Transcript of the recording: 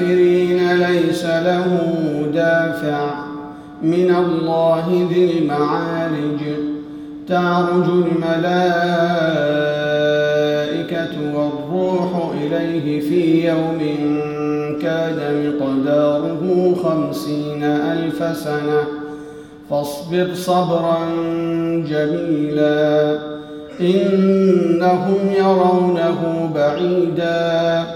للكافرين ليس له دافع من الله ذي المعارج. تعرج الملائكة والروح إليه في يوم كان مقداره خمسين ألف سنة. فاصبر صبرا جميلا. إنهم يرونه بعيدا.